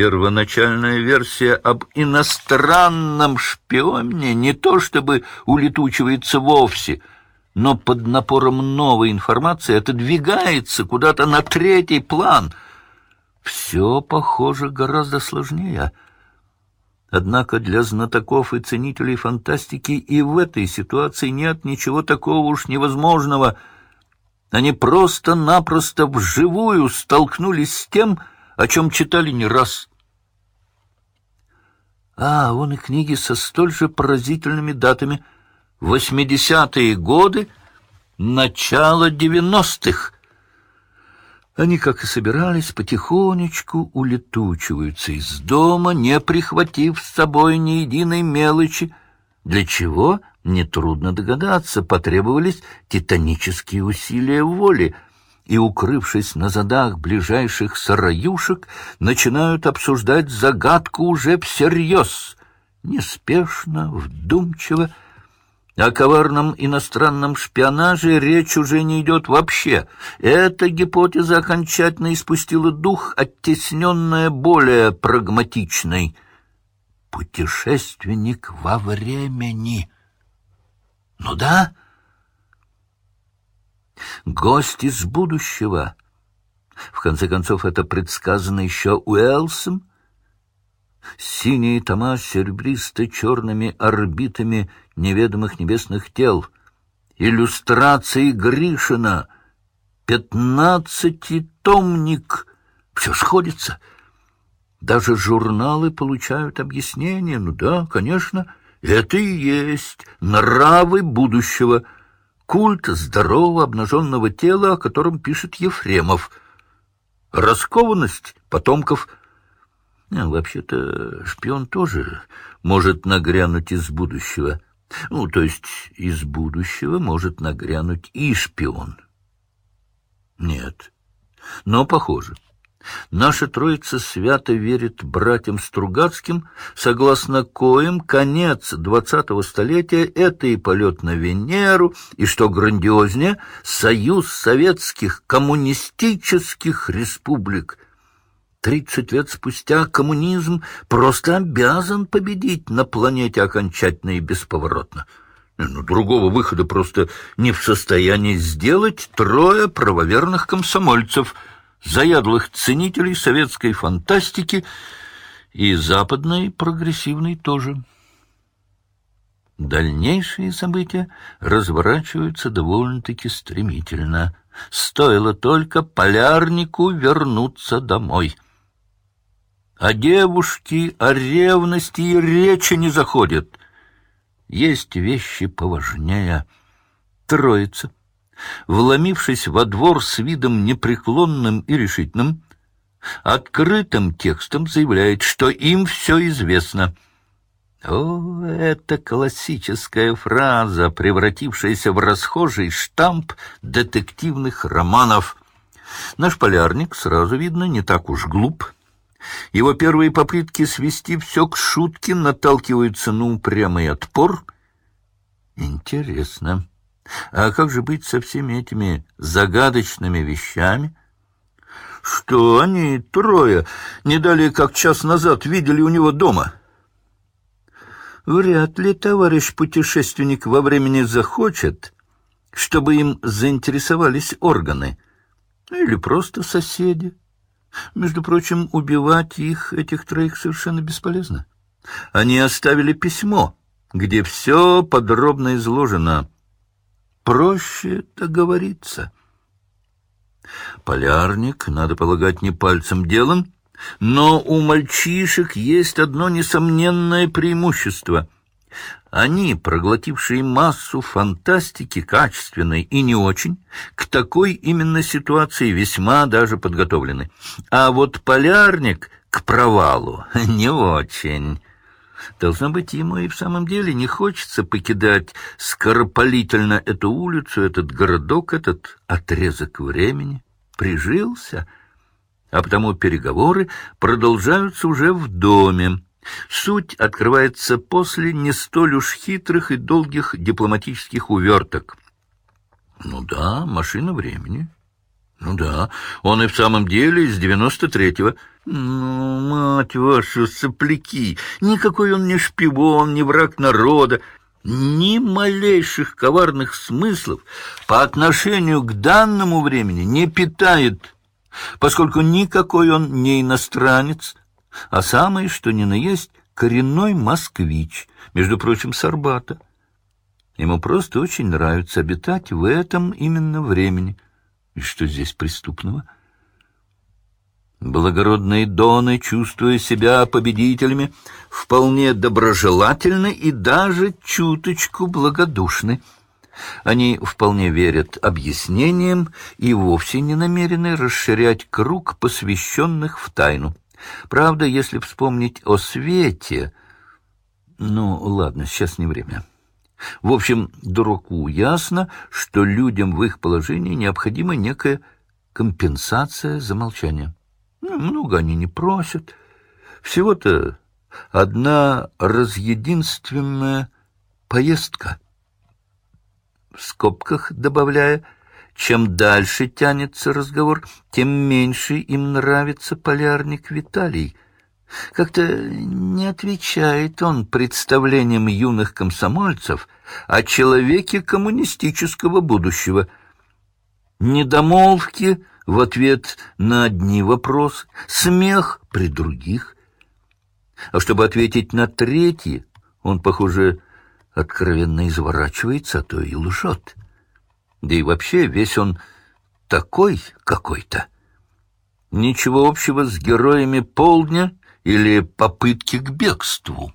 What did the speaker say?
Первоначальная версия об иностранном шпионе не то чтобы улетучивается вовсе, но под напором новой информации отодвигается куда-то на третий план. Все, похоже, гораздо сложнее. Однако для знатоков и ценителей фантастики и в этой ситуации нет ничего такого уж невозможного. Они просто-напросто вживую столкнулись с тем, о чем читали не раз. А, вон и книги со столь же поразительными датами. Восьмидесятые годы, начало девяностых. Они, как и собирались, потихонечку улетучиваются из дома, не прихватив с собой ни единой мелочи. Для чего, нетрудно догадаться, потребовались титанические усилия воли — и, укрывшись на задах ближайших сараюшек, начинают обсуждать загадку уже всерьез, неспешно, вдумчиво. О коварном иностранном шпионаже речь уже не идет вообще. Эта гипотеза окончательно испустила дух, оттесненная более прагматичной. Путешественник во времени. Ну да, гость из будущего. В конце концов, это предсказано еще Уэлсом. Синие тома с серебристо-черными орбитами неведомых небесных тел. Иллюстрации Гришина. Пятнадцатитомник. Все сходится. Даже журналы получают объяснение. Ну да, конечно, это и есть нравы будущего — культ здорового обнаженного тела, о котором пишет Ефремов. Раскованность потомков. А, Вообще-то шпион тоже может нагрянуть из будущего. Ну, то есть из будущего может нагрянуть и шпион. Нет, но похоже. Наша троица свято верит братьям Стругацким, согласно коим конец двадцатого столетия — это и полет на Венеру, и, что грандиознее, союз советских коммунистических республик. Тридцать лет спустя коммунизм просто обязан победить на планете окончательно и бесповоротно. Ну, другого выхода просто не в состоянии сделать трое правоверных комсомольцев — заядлых ценителей советской фантастики и западной прогрессивной тоже. Дальнейшие события разворачиваются довольно-таки стремительно. Стоило только полярнику вернуться домой. А девушки, о ревности и речи не заходят. Есть вещи поважнее. Троица вломившись во двор с видом непреклонным и решительным, открытым текстом заявляет, что им все известно. О, это классическая фраза, превратившаяся в расхожий штамп детективных романов. Наш полярник, сразу видно, не так уж глуп. Его первые попытки свести все к шутке наталкиваются на упрямый отпор. Интересно. А как же быть со всеми этими загадочными вещами? Что они, трое, не далее как час назад видели у него дома? Вряд ли товарищ путешественник во времени захочет, чтобы им заинтересовались органы. Или просто соседи. Между прочим, убивать их, этих троих, совершенно бесполезно. Они оставили письмо, где все подробно изложено — проще договориться. Полярник, надо полагать, не пальцем делом, но у мальчишек есть одно несомненное преимущество. Они, проглотившие массу фантастики, качественной и не очень, к такой именно ситуации весьма даже подготовлены. А вот полярник к провалу не очень. Должно быть, ему и в самом деле не хочется покидать скоропалительно эту улицу, этот городок, этот отрезок времени. Прижился, а потому переговоры продолжаются уже в доме. Суть открывается после не столь уж хитрых и долгих дипломатических уверток. Ну да, машина времени. Ну да, он и в самом деле из девяносто третьего. Ну, мать вашу, сопляки! Никакой он не шпион, не враг народа, ни малейших коварных смыслов по отношению к данному времени не питает, поскольку никакой он не иностранец, а самое, что ни на есть, коренной москвич, между прочим, с Арбата. Ему просто очень нравится обитать в этом именно времени. И что здесь преступного? Благородные доны, чувствуя себя победителями, вполне доброжелательны и даже чуточку благодушны. Они вполне верят объяснениям и вовсе не намерены расширять круг посвященных в тайну. Правда, если вспомнить о свете... Ну, ладно, сейчас не время. В общем, дураку ясно, что людям в их положении необходима некая компенсация за молчание. Ну, много они не просят. Всего-то одна разъединственная поездка. В скобках добавляя, чем дальше тянется разговор, тем меньше им нравится полярник Виталий — как-то не отвечает он представлениям юных комсомольцев о человеке коммунистического будущего. Недомолвки в ответ на одни вопросы, смех при других. А чтобы ответить на третьи, он, похоже, откровенно изворачивается, а то и лжет. Да и вообще весь он такой какой-то. Ничего общего с героями полдня — или попытки к бегству.